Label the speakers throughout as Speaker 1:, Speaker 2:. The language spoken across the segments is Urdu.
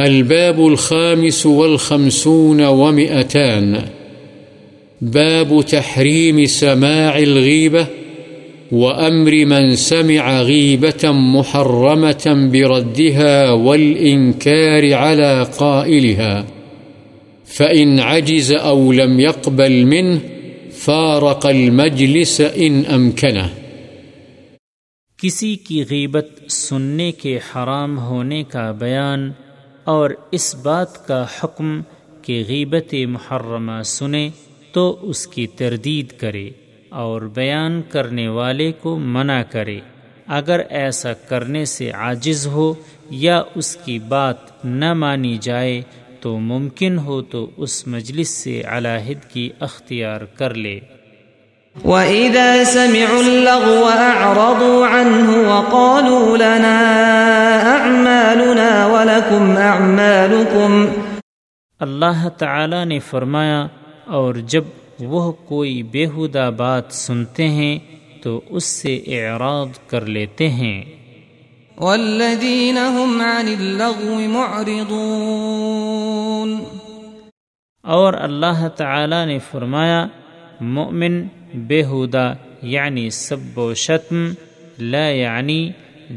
Speaker 1: الباب الخامس والخمسون ومئتان. باب تحريم سماع الغيبة وأمر من سمع غيبة محرمة بردها والإنكار على قائلها. فإن عجز أو لم يقبل منه فارق المجلس إن أمكنه.
Speaker 2: کسی کی غیبت سننے کے حرام ہونے کا بیان اور اس بات کا حکم کہ غیبت محرمہ سنے تو اس کی تردید کرے اور بیان کرنے والے کو منع کرے۔ اگر ایسا کرنے سے عاجز ہو یا اس کی بات نہ مانی جائے تو ممکن ہو تو اس مجلس سے علاحد کی اختیار کر لے۔
Speaker 3: وَإِذَا سَمِعُوا اللَّغْوَ أَعْرَضُوا عَنْهُ وَقَالُوا لَنَا أَعْمَالُنَا وَلَكُمْ أَعْمَالُكُمْ
Speaker 2: اللہ تعالی نے فرمایا اور جب وہ کوئی بےحدہ بات سنتے ہیں تو اس سے اعراض کر لیتے ہیں۔
Speaker 3: والذین هم عن اللغو معرضون
Speaker 2: اور اللہ تعالی نے فرمایا مؤمن بےحدہ یعنی سب و شتم لا یعنی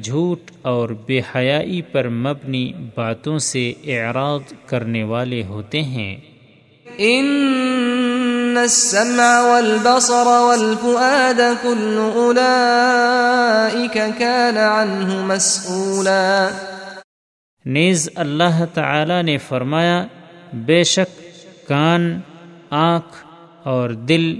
Speaker 2: جھوٹ اور بے حیائی پر مبنی باتوں سے اعراض کرنے والے ہوتے ہیں۔
Speaker 3: ان السمع والبصر والفؤاد كل اولئك كان عنه مسؤولا۔
Speaker 2: نیز اللہ تعالی نے فرمایا بے شک کان آنکھ اور دل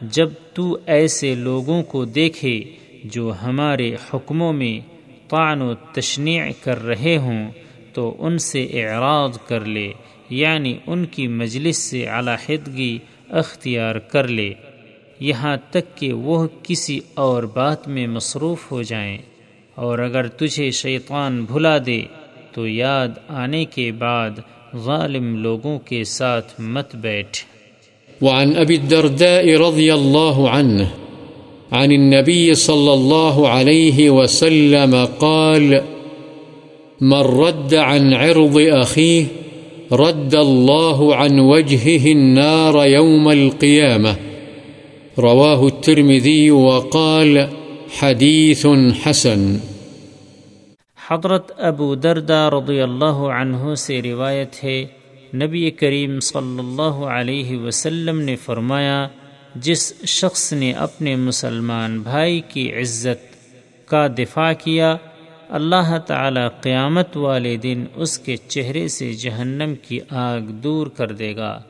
Speaker 2: جب تو ایسے لوگوں کو دیکھے جو ہمارے حکموں میں طعن و تشنیع کر رہے ہوں، تو ان سے اعراض کر لے یعنی ان کی مجلس سے علاحدگی اختیار کر لے، یہاں تک کہ وہ کسی اور بات میں مصروف ہو جائیں۔ اور اگر تجھے شیطان بھلا دے، تو یاد آنے کے بعد ظالم لوگوں کے ساتھ مت بیٹھ۔
Speaker 1: وعن أبي الدرداء رضي الله عنه عن النبي صلى الله عليه وسلم قال من رد عن عرض أخيه، رد الله عن وجهه النار يوم القيامة رواه الترمذي وقال حديث حسن
Speaker 2: حضرت ابو دردہ رضی اللہ عنہ سے روایت ہے نبی کریم صلی اللہ علیہ وسلم نے فرمایا، جس شخص نے اپنے مسلمان بھائی کی عزت کا دفاع کیا، اللہ تعالی قیامت والے دن اس کے چہرے سے جہنم کی آگ دور کر دے گا۔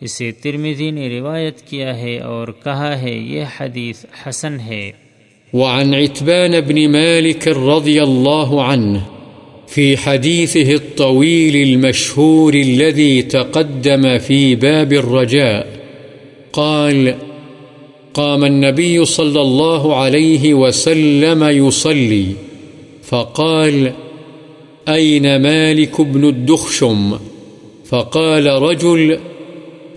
Speaker 2: اسے ترمیدی نے روایت کیا ہے اور کہا ہے، یہ حدیث حسن ہے۔
Speaker 1: وعن عتبان بن مالك رضي الله عنه في حديثه الطويل المشهور الذي تقدم في باب الرجاء، قال، قام النبي صلى الله عليه وسلم يصلي فقال أين مالك بن الدخشم؟ فقال رجل،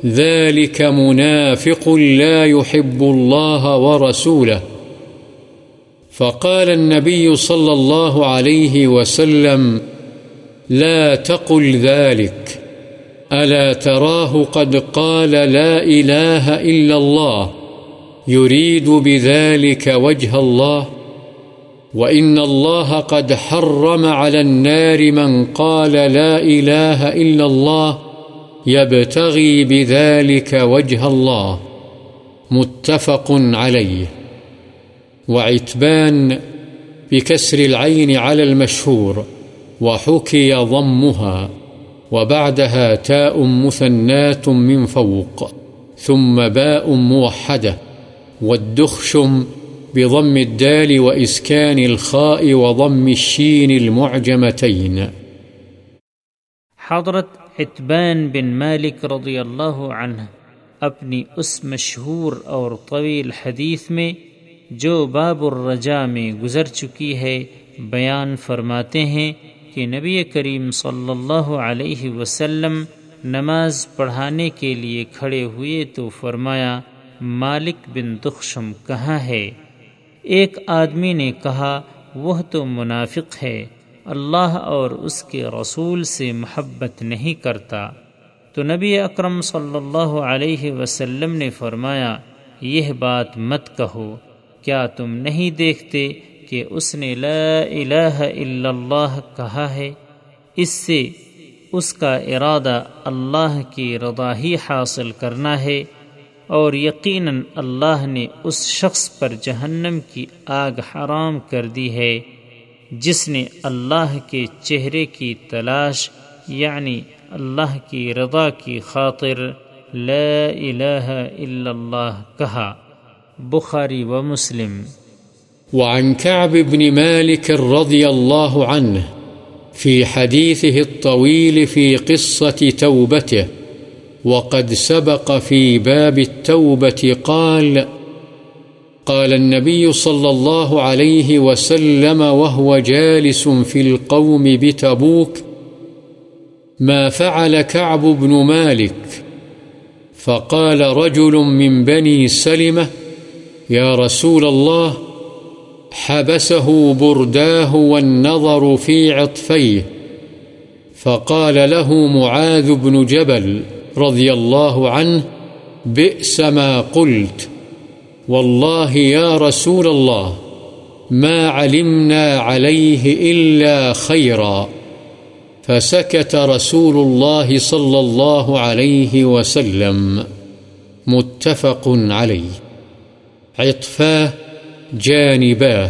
Speaker 1: ذلك منافق لا يحب الله ورسوله فقال النبي صلى الله عليه وسلم، لا تقل ذلك. ألا تراه قد قال لا إله إلا الله، يريد بذلك وجه الله. وإن الله قد حرم على النار من قال لا إله إلا الله، يبتغي بذلك وجه الله. متفق عليه. وعتبان بكسر العين على المشهور، وحكي ضمها، وبعدها تاء مثنات من فوق، ثم باء موحدة، والدخشم بضم الدال وإسكان الخاء وضم الشين المعجمتين.
Speaker 2: حضرت اطبین بن مالک رضی اللہ عنہ اپنی اس مشہور اور طویل حدیث میں جو باب الرجا میں گزر چکی ہے، بیان فرماتے ہیں کہ نبی کریم صلی اللہ علیہ وسلم نماز پڑھانے کے لیے کھڑے ہوئے تو فرمایا، مالک بن دخشم کہاں ہے؟ ایک آدمی نے کہا، وہ تو منافق ہے، اللہ اور اس کے رسول سے محبت نہیں کرتا۔ تو نبی اکرم صلی اللہ علیہ وسلم نے فرمایا، یہ بات مت کہو۔ کیا تم نہیں دیکھتے کہ اس نے لا الہ الا اللہ کہا ہے؟ اس سے اس کا ارادہ اللہ کی رضا ہی حاصل کرنا ہے، اور یقیناً اللہ نے اس شخص پر جہنم کی آگ حرام کر دی ہے، جس نے اللہ کے چہرے کی تلاش یعنی اللہ کی رضا کی خاطر لا الہ الا اللہ کہا۔ بخاری و مسلم۔
Speaker 1: وعن كعب بن مالك رضي الله عنه في حديثه الطويل في قصة توبته، وقد سبق في باب التوبة قال قال النبي صلى الله عليه وسلم وهو جالس في القوم بتبوك ما فعل كعب بن مالك؟ فقال رجل من بني سلمة يا رسول الله، حبسه برداه والنظر في عطفيه، فقال له معاذ بن جبل رضي الله عنه، بئس ما قلت. والله يا رسول الله، ما علمنا عليه إلا خيرا. فسكت رسول الله صلى الله عليه وسلم. متفق عليه. عطفاه جانباه،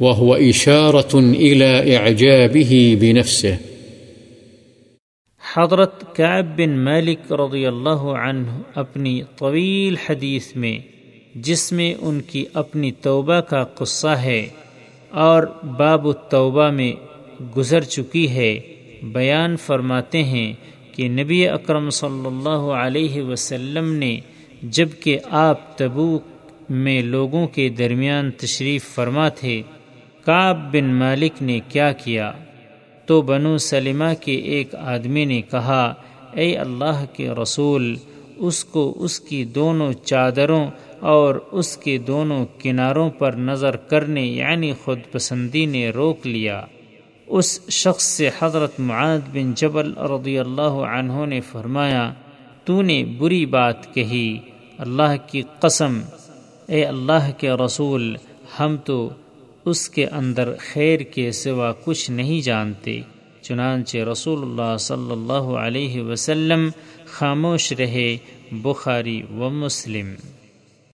Speaker 1: وهو إشارة إلى إعجابه بنفسه.
Speaker 2: حضرت کعب بن مالک رضی اللہ عنہ اپنی طویل حدیث میں، جس میں ان کی اپنی توبہ کا قصہ ہے اور باب التوبہ میں گزر چکی ہے، بیان فرماتے ہیں کہ نبی اکرم صلی اللہ علیہ وسلم نے جبکہ آپ تبوک میں لوگوں کے درمیان تشریف فرما تھے، کعب بن مالک نے کیا کیا؟ تو بنو سلمہ کے ایک آدمی نے کہا، اے اللہ کے رسول، اس کو اس کی دونوں چادروں اور اس کے دونوں کناروں پر نظر کرنے یعنی خود پسندی نے روک لیا۔ اس شخص سے حضرت معاد بن جبل رضی اللہ عنہ نے فرمایا، تو نے بری بات کہی، اللہ کی قسم اے اللہ کے رسول، ہم تو اس کے اندر خیر کے سوا کچھ نہیں جانتے، چنانچہ رسول اللہ صلی اللہ علیہ وسلم خاموش رہے، بخاری و مسلم۔